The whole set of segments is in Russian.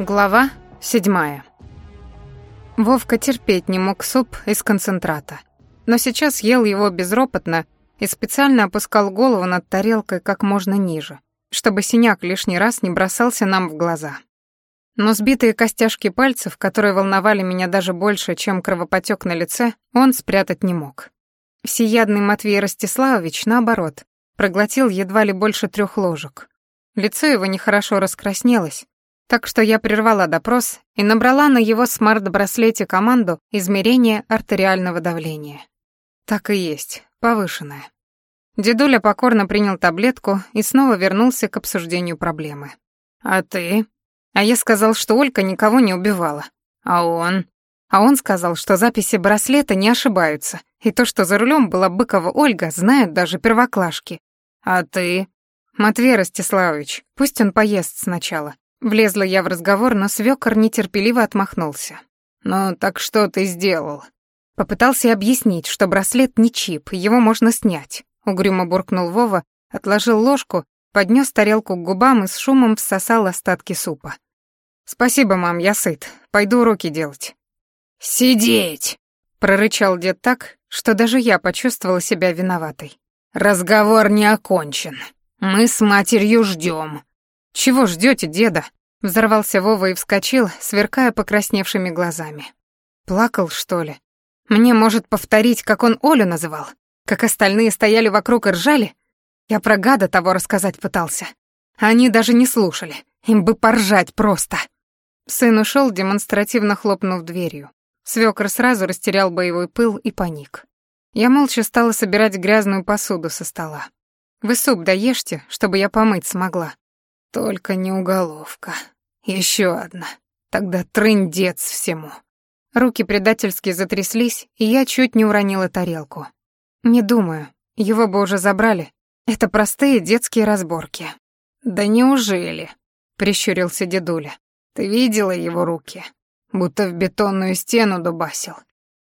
Глава седьмая. Вовка терпеть не мог суп из концентрата, но сейчас ел его безропотно и специально опускал голову над тарелкой как можно ниже, чтобы синяк лишний раз не бросался нам в глаза. Но сбитые костяшки пальцев, которые волновали меня даже больше, чем кровопотек на лице, он спрятать не мог. Всеядный Матвей Ростиславович, наоборот, проглотил едва ли больше трех ложек. Лицо его нехорошо раскраснелось, так что я прервала допрос и набрала на его смарт-браслете команду измерения артериального давления. Так и есть, повышенное. Дедуля покорно принял таблетку и снова вернулся к обсуждению проблемы. «А ты?» А я сказал, что Олька никого не убивала. А он? А он сказал, что записи браслета не ошибаются, и то, что за рулем была Быкова Ольга, знают даже первоклашки. А ты? Матвей Ростиславович, пусть он поест сначала. Влезла я в разговор, но свёкор нетерпеливо отмахнулся. «Ну, так что ты сделал?» Попытался объяснить, что браслет не чип, его можно снять. Угрюмо буркнул Вова, отложил ложку, поднёс тарелку к губам и с шумом всосал остатки супа. «Спасибо, мам, я сыт. Пойду уроки делать». «Сидеть!» — прорычал дед так, что даже я почувствовала себя виноватой. «Разговор не окончен. Мы с матерью ждём. «Чего ждете, деда?» — взорвался Вова и вскочил, сверкая покрасневшими глазами. «Плакал, что ли? Мне, может, повторить, как он Олю называл? Как остальные стояли вокруг и ржали? Я про гада того рассказать пытался. Они даже не слушали. Им бы поржать просто». Сын ушел, демонстративно хлопнув дверью. Свёкор сразу растерял боевой пыл и паник. Я молча стала собирать грязную посуду со стола. «Вы суп доешьте, чтобы я помыть смогла», только не уголовка. Еще одна. Тогда трындец всему. Руки предательски затряслись, и я чуть не уронила тарелку. Не думаю, его бы уже забрали. Это простые детские разборки. Да неужели? Прищурился дедуля. Ты видела его руки? Будто в бетонную стену дубасил.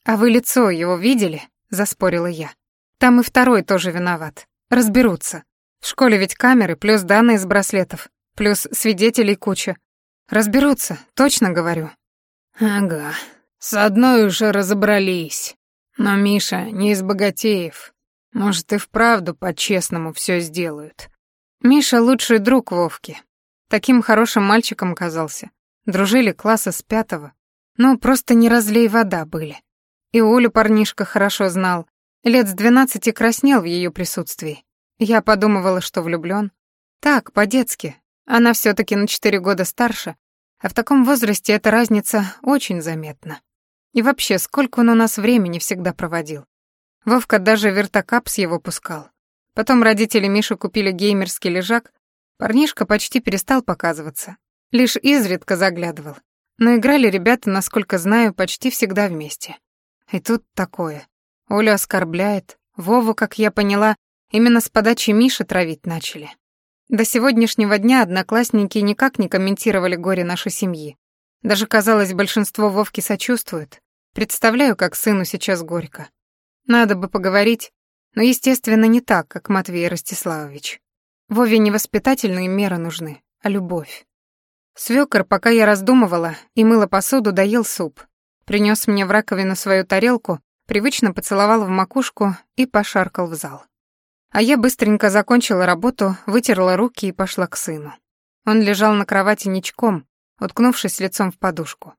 А вы лицо его видели? Заспорила я. Там и второй тоже виноват. Разберутся. В школе ведь камеры плюс данные с браслетов. Плюс свидетелей куча. Разберутся, точно говорю. Ага, с одной уже разобрались. Но Миша не из богатеев. Может, и вправду по-честному все сделают. Миша лучший друг Вовки. Таким хорошим мальчиком казался. Дружили класса с пятого. Ну, просто не разлей вода были. И Олю парнишка хорошо знал. Лет с двенадцати краснел в ее присутствии. Я подумывала, что влюблён. Так, по-детски, она все таки на четыре года старше, а в таком возрасте эта разница очень заметна. И вообще, сколько он у нас времени всегда проводил. Вовка даже вертокап с его пускал. Потом родители Миши купили геймерский лежак, парнишка почти перестал показываться. Лишь изредка заглядывал. Но играли ребята, насколько знаю, почти всегда вместе. И тут такое. Оля оскорбляет. Вову, как я поняла, именно с подачи Миши травить начали. До сегодняшнего дня одноклассники никак не комментировали горе нашей семьи. Даже, казалось, большинство Вовки сочувствует. Представляю, как сыну сейчас горько. Надо бы поговорить, но, естественно, не так, как Матвей Ростиславович. Вове не воспитательные меры нужны, а любовь. Свёкор, пока я раздумывала и мыла посуду, доел суп. Принёс мне в раковину свою тарелку, привычно поцеловал в макушку и пошаркал в зал. А я быстренько закончила работу, вытерла руки и пошла к сыну. Он лежал на кровати ничком, уткнувшись лицом в подушку.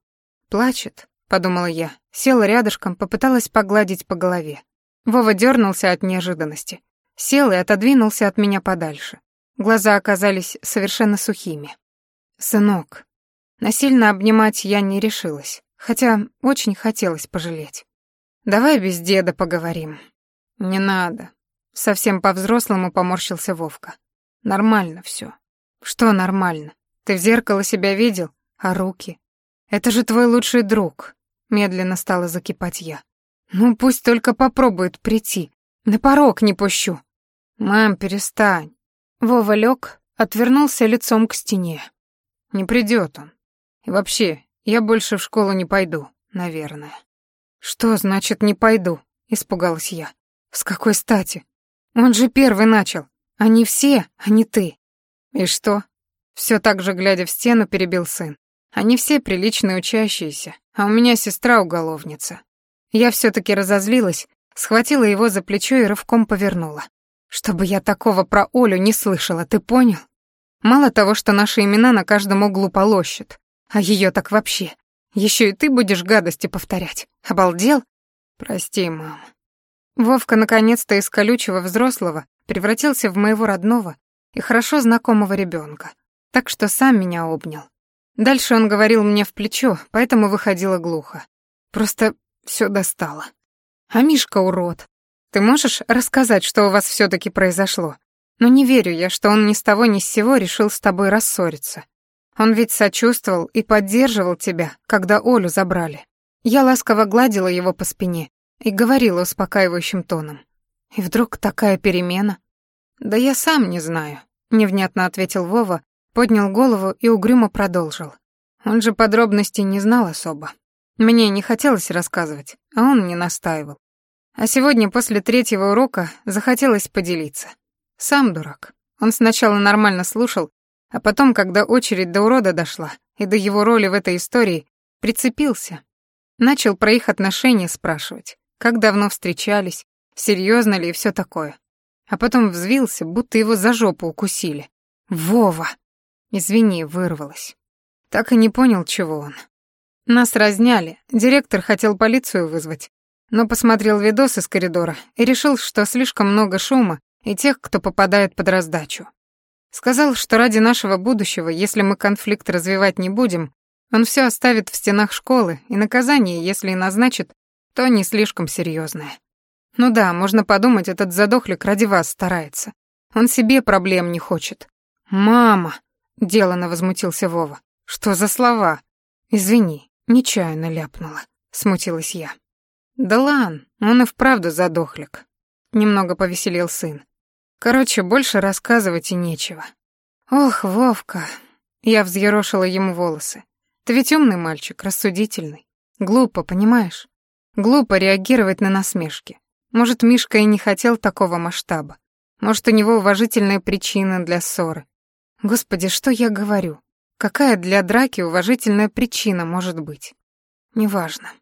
«Плачет», — подумала я, села рядышком, попыталась погладить по голове. Вова дернулся от неожиданности, сел и отодвинулся от меня подальше. Глаза оказались совершенно сухими. «Сынок». Насильно обнимать я не решилась, хотя очень хотелось пожалеть. «Давай без деда поговорим». «Не надо», Совсем по-взрослому поморщился Вовка. Нормально все. Что нормально? Ты в зеркало себя видел? А руки? Это же твой лучший друг. Медленно стала закипать я. Ну пусть только попробует прийти. На порог не пущу. Мам, перестань. Вова лег, отвернулся лицом к стене. Не придет он. И вообще, я больше в школу не пойду, наверное. Что значит не пойду? Испугалась я. С какой стати? Он же первый начал. Они все, а не ты. И что? Все так же, глядя в стену, перебил сын. Они все приличные учащиеся, а у меня сестра уголовница. Я все таки разозлилась, схватила его за плечо и рывком повернула. Чтобы я такого про Олю не слышала, ты понял? Мало того, что наши имена на каждом углу полощут, а ее так вообще. Еще и ты будешь гадости повторять. Обалдел? Прости, мам. Вовка наконец-то из колючего взрослого превратился в моего родного и хорошо знакомого ребенка, так что сам меня обнял. Дальше он говорил мне в плечо, поэтому выходило глухо. Просто все достало. А Мишка урод. Ты можешь рассказать, что у вас все таки произошло? Но не верю я, что он ни с того ни с сего решил с тобой рассориться. Он ведь сочувствовал и поддерживал тебя, когда Олю забрали. Я ласково гладила его по спине и говорила успокаивающим тоном. И вдруг такая перемена. «Да я сам не знаю», — невнятно ответил Вова, поднял голову и угрюмо продолжил. Он же подробностей не знал особо. Мне не хотелось рассказывать, а он не настаивал. А сегодня после третьего урока захотелось поделиться. Сам дурак. Он сначала нормально слушал, а потом, когда очередь до урода дошла и до его роли в этой истории, прицепился. Начал про их отношения спрашивать, как давно встречались, серьезно ли и все такое. А потом взвился, будто его за жопу укусили. «Вова!» Извини, вырвалась. Так и не понял, чего он. Нас разняли, директор хотел полицию вызвать, но посмотрел видос из коридора и решил, что слишком много шума и тех, кто попадает под раздачу. Сказал, что ради нашего будущего, если мы конфликт развивать не будем, он все оставит в стенах школы, и наказание, если и назначит, то не слишком серьезное. Ну да, можно подумать, этот задохлик ради вас старается. Он себе проблем не хочет. «Мама!» — делано возмутился Вова. «Что за слова?» «Извини, нечаянно ляпнула», — смутилась я. «Да лан, он и вправду задохлик», — немного повеселил сын. Короче, больше рассказывать и нечего. Ох, Вовка, я взъерошила ему волосы. Ты ведь умный мальчик, рассудительный. Глупо, понимаешь? Глупо реагировать на насмешки. Может, Мишка и не хотел такого масштаба. Может, у него уважительная причина для ссоры. Господи, что я говорю? Какая для драки уважительная причина может быть? Неважно.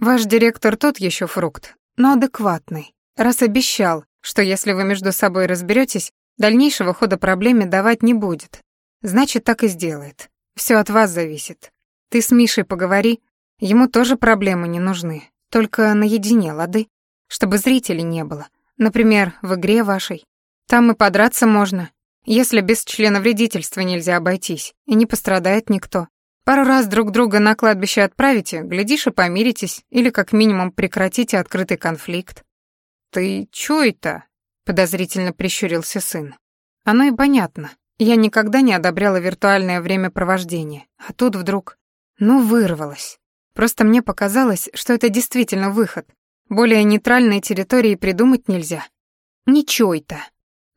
Ваш директор тот еще фрукт, но адекватный, раз обещал, что если вы между собой разберетесь, дальнейшего хода проблеме давать не будет. Значит, так и сделает. Все от вас зависит. Ты с Мишей поговори, ему тоже проблемы не нужны, только наедине, лады, чтобы зрителей не было. Например, в игре вашей. Там и подраться можно, если без члена вредительства нельзя обойтись, и не пострадает никто. Пару раз друг друга на кладбище отправите, глядишь и помиритесь, или как минимум прекратите открытый конфликт. «Ты чё это?» — подозрительно прищурился сын. «Оно и понятно. Я никогда не одобряла виртуальное времяпровождение, а тут вдруг... Ну, вырвалось. Просто мне показалось, что это действительно выход. Более нейтральной территории придумать нельзя. Ничего это.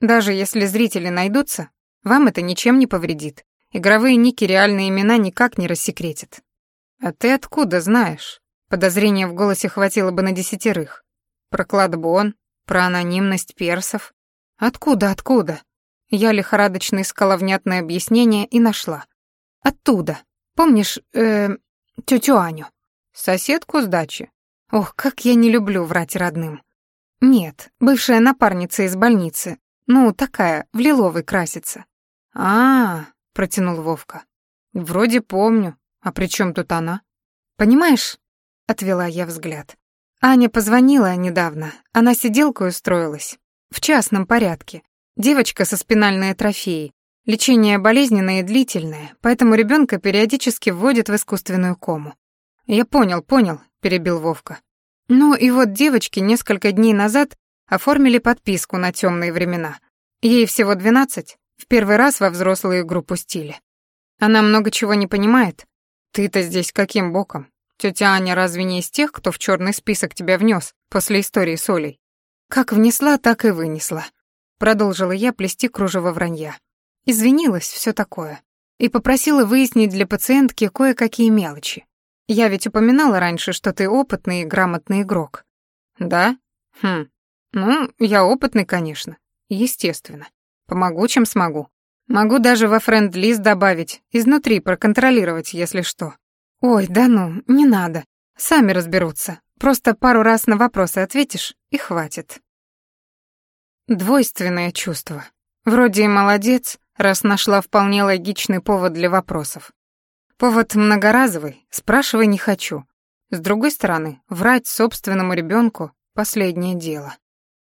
Даже если зрители найдутся, вам это ничем не повредит. Игровые ники реальные имена никак не рассекретят. А ты откуда знаешь? Подозрения в голосе хватило бы на десятерых. Про кладбон, про анонимность персов. Откуда, откуда? Я лихорадочно искала внятное объяснение и нашла. Оттуда. Помнишь, э, тетю Аню? Соседку с дачи? Ох, как я не люблю врать родным. Нет, бывшая напарница из больницы. Ну, такая, в лиловый красится. А, -а, -а протянул Вовка. Вроде помню. А при чем тут она? Понимаешь? Отвела я взгляд. Аня позвонила недавно. Она сиделкой устроилась. В частном порядке. Девочка со спинальной атрофией. Лечение болезненное и длительное, поэтому ребенка периодически вводят в искусственную кому. «Я понял, понял», — перебил Вовка. «Ну и вот девочке несколько дней назад оформили подписку на темные времена. Ей всего двенадцать, в первый раз во взрослую игру пустили. Она много чего не понимает. Ты-то здесь каким боком? Тетя Аня разве не из тех, кто в черный список тебя внес после истории с Олей? Как внесла, так и вынесла. Продолжила я плести кружево вранья. Извинилась, все такое. И попросила выяснить для пациентки кое-какие мелочи. Я ведь упоминала раньше, что ты опытный и грамотный игрок. Да? Хм. Ну, я опытный, конечно. Естественно. Помогу, чем смогу. Могу даже во френд-лист добавить, изнутри проконтролировать, если что. Ой, да ну, не надо. Сами разберутся. Просто пару раз на вопросы ответишь, и хватит. Двойственное чувство. Вроде и молодец, раз нашла вполне логичный повод для вопросов. Повод многоразовый, спрашивай не хочу. С другой стороны, врать собственному ребенку — последнее дело.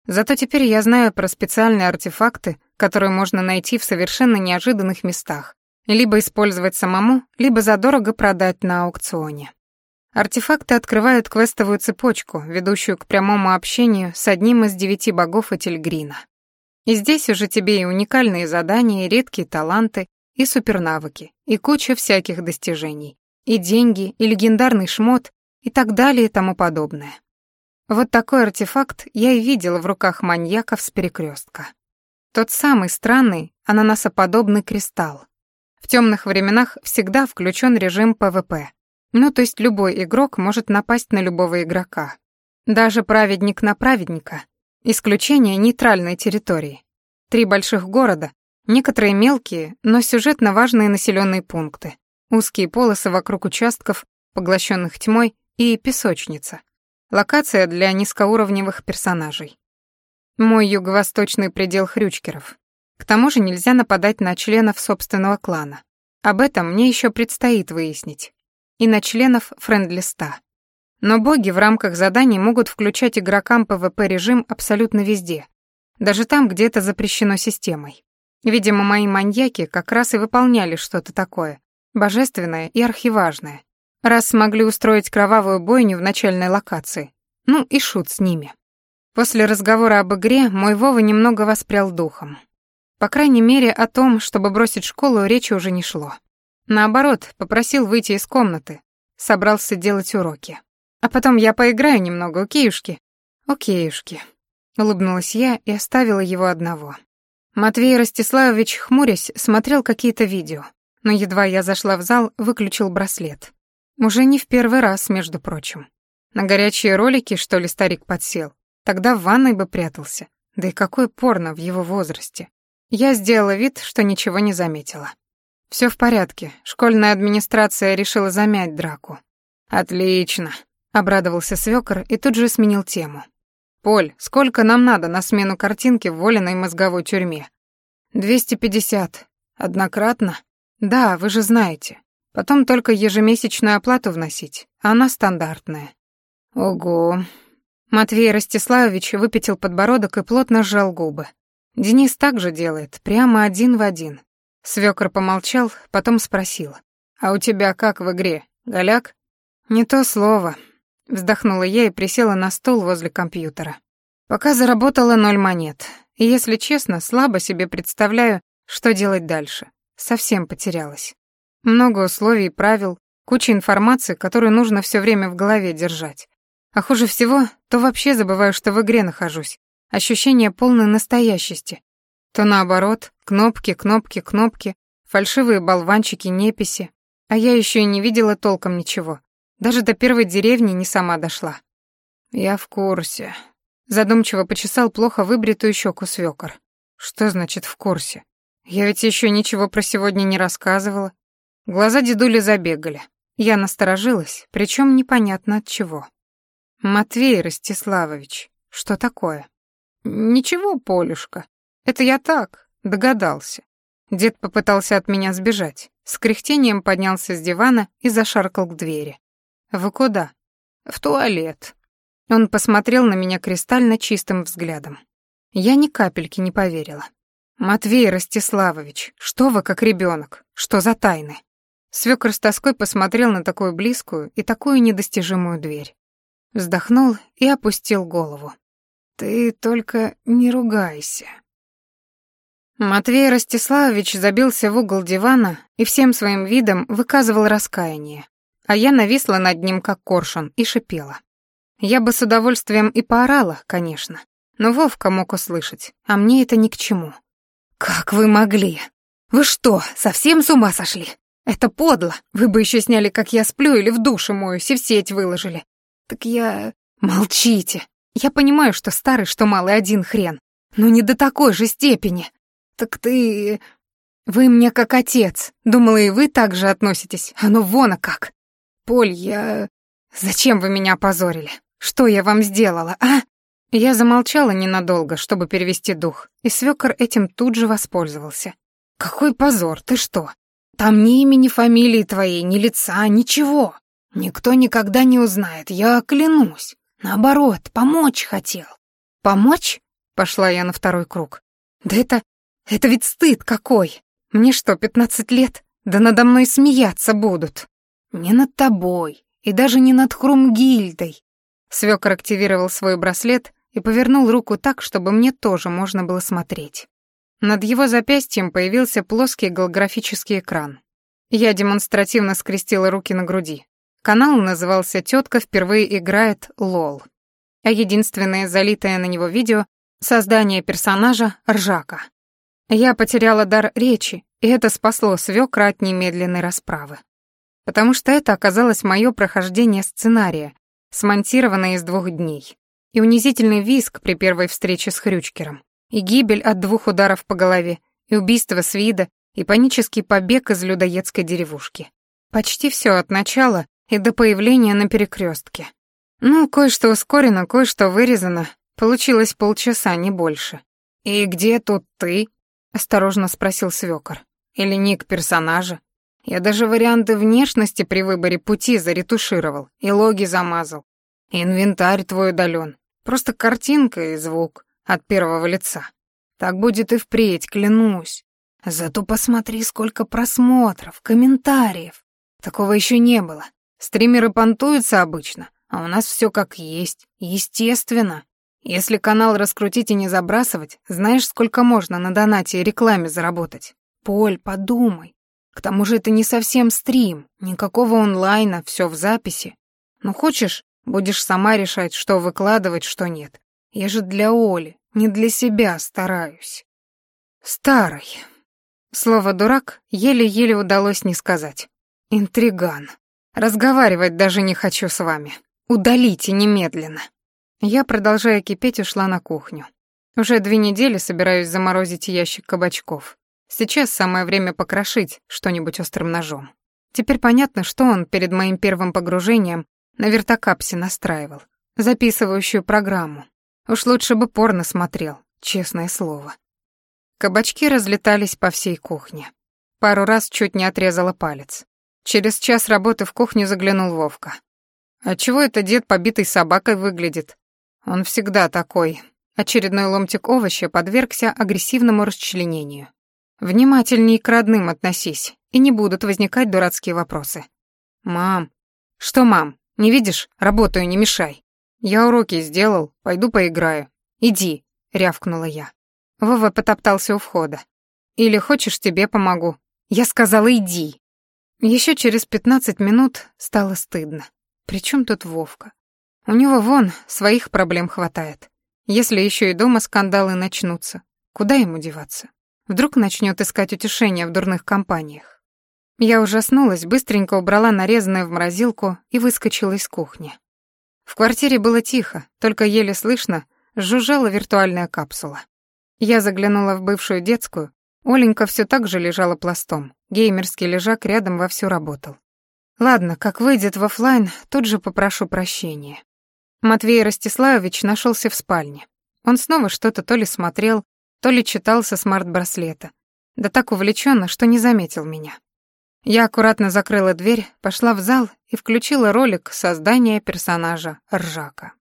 Зато теперь я знаю про специальные артефакты, которые можно найти в совершенно неожиданных местах, либо использовать самому, либо задорого продать на аукционе. Артефакты открывают квестовую цепочку, ведущую к прямому общению с одним из девяти богов Этельгрина. И здесь уже тебе и уникальные задания, и редкие таланты, и супернавыки, и куча всяких достижений, и деньги, и легендарный шмот, и так далее и тому подобное. Вот такой артефакт я и видела в руках маньяков с перекрестка. Тот самый странный, ананасоподобный кристалл. В темных временах всегда включен режим ПВП. Ну, то есть любой игрок может напасть на любого игрока. Даже праведник на праведника. Исключение нейтральные территории. Три больших города, некоторые мелкие, но сюжетно важные населенные пункты. Узкие полосы вокруг участков, поглощенных тьмой, и песочница. Локация для низкоуровневых персонажей. Мой юго-восточный предел хрючкеров. К тому же нельзя нападать на членов собственного клана. Об этом мне еще предстоит выяснить. И на членов френдлиста. Но боги в рамках заданий могут включать игрокам PvP-режим абсолютно везде. Даже там, где это запрещено системой. Видимо, мои маньяки как раз и выполняли что-то такое, божественное и архиважное, раз смогли устроить кровавую бойню в начальной локации. Ну и шут с ними. После разговора об игре мой Вова немного воспрял духом. По крайней мере, о том, чтобы бросить школу, речи уже не шло. Наоборот, попросил выйти из комнаты, собрался делать уроки. А потом я поиграю немного, окейушки? Окейушки. Улыбнулась я и оставила его одного. Матвей Ростиславович, хмурясь, смотрел какие-то видео, но едва я зашла в зал, выключил браслет. Уже не в первый раз, между прочим. На горячие ролики, что ли, старик подсел? Тогда в ванной бы прятался. Да и какой порно в его возрасте. Я сделала вид, что ничего не заметила. Все в порядке. Школьная администрация решила замять драку. Отлично, обрадовался свёкор и тут же сменил тему. Поль, сколько нам надо на смену картинки в воленой мозговой тюрьме? Двести пятьдесят. Однократно? Да, вы же знаете. Потом только ежемесячную оплату вносить, она стандартная. Ого. Матвей Ростиславович выпятил подбородок и плотно сжал губы. Денис также делает, прямо один в один. Свёкор помолчал, потом спросил. «А у тебя как в игре? Голяк?» «Не то слово», — вздохнула я и присела на стул возле компьютера. Пока заработала ноль монет. И, если честно, слабо себе представляю, что делать дальше. Совсем потерялась. Много условий, правил, куча информации, которую нужно все время в голове держать. А хуже всего, то вообще забываю, что в игре нахожусь. Ощущение полной настоящести. То наоборот, кнопки, кнопки, кнопки, фальшивые болванчики, неписи. А я еще и не видела толком ничего. Даже до первой деревни не сама дошла. Я в курсе. Задумчиво почесал плохо выбритую щеку свёкор. Что значит в курсе? Я ведь еще ничего про сегодня не рассказывала. Глаза дедули забегали. Я насторожилась, причем непонятно от чего. «Матвей Ростиславович, что такое?» «Ничего, Полюшка. Это я так, догадался». Дед попытался от меня сбежать. С кряхтением поднялся с дивана и зашаркал к двери. «Вы куда?» «В туалет». Он посмотрел на меня кристально чистым взглядом. Я ни капельки не поверила. «Матвей Ростиславович, что вы как ребенок? Что за тайны?» Свёкор с тоской посмотрел на такую близкую и такую недостижимую дверь. Вздохнул и опустил голову. «Ты только не ругайся». Матвей Ростиславович забился в угол дивана и всем своим видом выказывал раскаяние, а я нависла над ним как коршун и шипела. Я бы с удовольствием и поорала, конечно, но Вовка мог услышать, а мне это ни к чему. «Как вы могли? Вы что, совсем с ума сошли? Это подло. Вы бы еще сняли, как я сплю или в душе моюсь, и в сеть выложили. Так я... Молчите. Я понимаю, что старый, что малый один хрен. Но не до такой же степени. Так ты... Вы мне как отец. Думала, и вы так же относитесь. Ну вон, а как. Поль, я... Зачем вы меня опозорили? Что я вам сделала, а? Я замолчала ненадолго, чтобы перевести дух, и свёкор этим тут же воспользовался. «Какой позор, ты что? Там ни имени, фамилии твоей, ни лица, ничего. Никто никогда не узнает, я клянусь. Наоборот, помочь хотел». «Помочь?» — пошла я на второй круг. «Да это... это ведь стыд какой! Мне что, пятнадцать лет? Да надо мной смеяться будут!» «Не над тобой, и даже не над Хрумгильдой!» Свёкор активировал свой браслет и повернул руку так, чтобы мне тоже можно было смотреть. Над его запястьем появился плоский голографический экран. Я демонстративно скрестила руки на груди. Канал назывался «Тётка впервые играет лол», а единственное залитое на него видео — создание персонажа Ржака. Я потеряла дар речи, и это спасло свёкра от немедленной расправы. Потому что это оказалось моё прохождение сценария, смонтированное из двух дней, и унизительный визг при первой встрече с Хрючкером и гибель от двух ударов по голове, и убийство с и панический побег из людоедской деревушки. Почти все от начала и до появления на перекрестке. Ну, кое-что ускорено, кое-что вырезано. Получилось полчаса, не больше. «И где тут ты?» — осторожно спросил свёкор. «Или ник персонажа? Я даже варианты внешности при выборе пути заретушировал и логи замазал. Инвентарь твой удален. Просто картинка и звук от первого лица. Так будет и впредь, клянусь. Зато посмотри, сколько просмотров, комментариев. Такого еще не было. Стримеры понтуются обычно, а у нас все как есть, естественно. Если канал раскрутить и не забрасывать, знаешь, сколько можно на донате и рекламе заработать? Поль, подумай. К тому же это не совсем стрим, никакого онлайна, все в записи. Ну хочешь, будешь сама решать, что выкладывать, что нет. Я же для Оли, не для себя стараюсь. Старый. Слово «дурак» еле-еле удалось не сказать. Интриган. Разговаривать даже не хочу с вами. Удалите немедленно. Я, продолжая кипеть, ушла на кухню. Уже две недели собираюсь заморозить ящик кабачков. Сейчас самое время покрошить что-нибудь острым ножом. Теперь понятно, что он перед моим первым погружением на вертокапсе настраивал. Записывающую программу. Уж лучше бы порно смотрел, честное слово. Кабачки разлетались по всей кухне. Пару раз чуть не отрезала палец. Через час работы в кухню заглянул Вовка. «А чего это дед побитой собакой выглядит?» «Он всегда такой». Очередной ломтик овоща подвергся агрессивному расчленению. «Внимательней к родным относись, и не будут возникать дурацкие вопросы». «Мам». «Что, мам? Не видишь? Работаю, не мешай». «Я уроки сделал, пойду поиграю. Иди», — рявкнула я. Вова потоптался у входа. «Или хочешь, тебе помогу?» Я сказала «иди». Еще через пятнадцать минут стало стыдно. Причем тут Вовка? У него вон своих проблем хватает. Если еще и дома скандалы начнутся, куда ему деваться? Вдруг начнет искать утешения в дурных компаниях. Я ужаснулась, быстренько убрала нарезанное в морозилку и выскочила из кухни. В квартире было тихо, только еле слышно жужжала виртуальная капсула. Я заглянула в бывшую детскую, Оленька все так же лежала пластом, геймерский лежак рядом вовсю работал. Ладно, как выйдет в офлайн, тут же попрошу прощения. Матвей Ростиславович нашелся в спальне. Он снова что-то то ли смотрел, то ли читал со смарт-браслета. Да так увлеченно, что не заметил меня. Я аккуратно закрыла дверь, пошла в зал и включила ролик создания персонажа Ржака.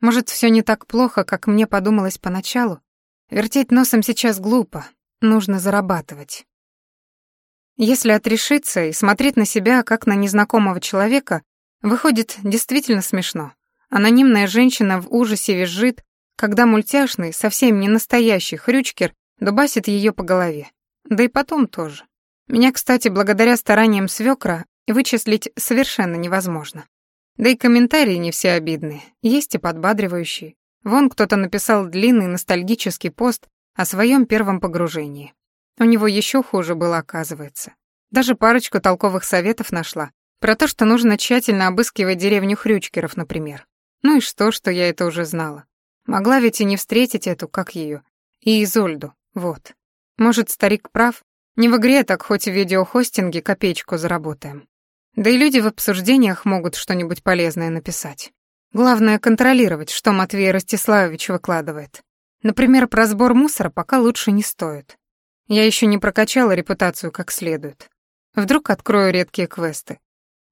Может, все не так плохо, как мне подумалось поначалу? Вертеть носом сейчас глупо, нужно зарабатывать. Если отрешиться и смотреть на себя, как на незнакомого человека, выходит действительно смешно. Анонимная женщина в ужасе визжит, когда мультяшный, совсем не настоящий хрючкер дубасит ее по голове. Да и потом тоже. Меня, кстати, благодаря стараниям свекра вычислить совершенно невозможно. Да и комментарии не все обидные, есть и подбадривающие. Вон кто-то написал длинный ностальгический пост о своем первом погружении. У него еще хуже было, оказывается. Даже парочку толковых советов нашла. Про то, что нужно тщательно обыскивать деревню Хрючкеров, например. Ну и что, что я это уже знала. Могла ведь и не встретить эту, как ее, и Изольду, вот. Может, старик прав, Не в игре, так хоть в видеохостинге копеечку заработаем. Да и люди в обсуждениях могут что-нибудь полезное написать. Главное — контролировать, что Матвей Ростиславович выкладывает. Например, про сбор мусора пока лучше не стоит. Я еще не прокачала репутацию как следует. Вдруг открою редкие квесты.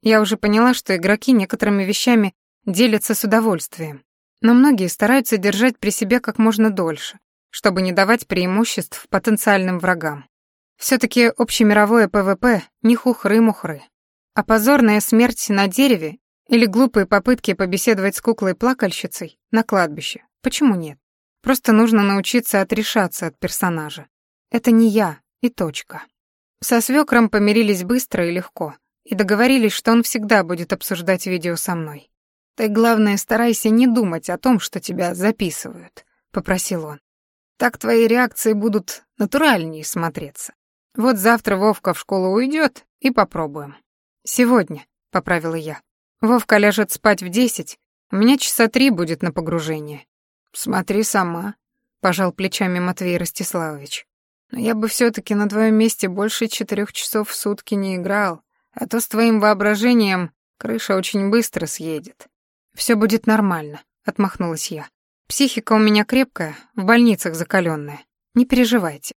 Я уже поняла, что игроки некоторыми вещами делятся с удовольствием, но многие стараются держать при себе как можно дольше, чтобы не давать преимуществ потенциальным врагам. все таки общемировое ПВП не хухры-мухры. А позорная смерть на дереве или глупые попытки побеседовать с куклой-плакальщицей на кладбище, почему нет? Просто нужно научиться отрешаться от персонажа. Это не я, и точка. Со свекром помирились быстро и легко, и договорились, что он всегда будет обсуждать видео со мной. «Ты, главное, старайся не думать о том, что тебя записывают», — попросил он. «Так твои реакции будут натуральнее смотреться. Вот завтра Вовка в школу уйдет, и попробуем». «Сегодня», — поправила я. «Вовка ляжет спать в десять, у меня часа три будет на погружение». «Смотри сама», — пожал плечами Матвей Ростиславович. «Но я бы все таки на твоем месте больше четырех часов в сутки не играл, а то с твоим воображением крыша очень быстро съедет». Все будет нормально», — отмахнулась я. «Психика у меня крепкая, в больницах закаленная. Не переживайте».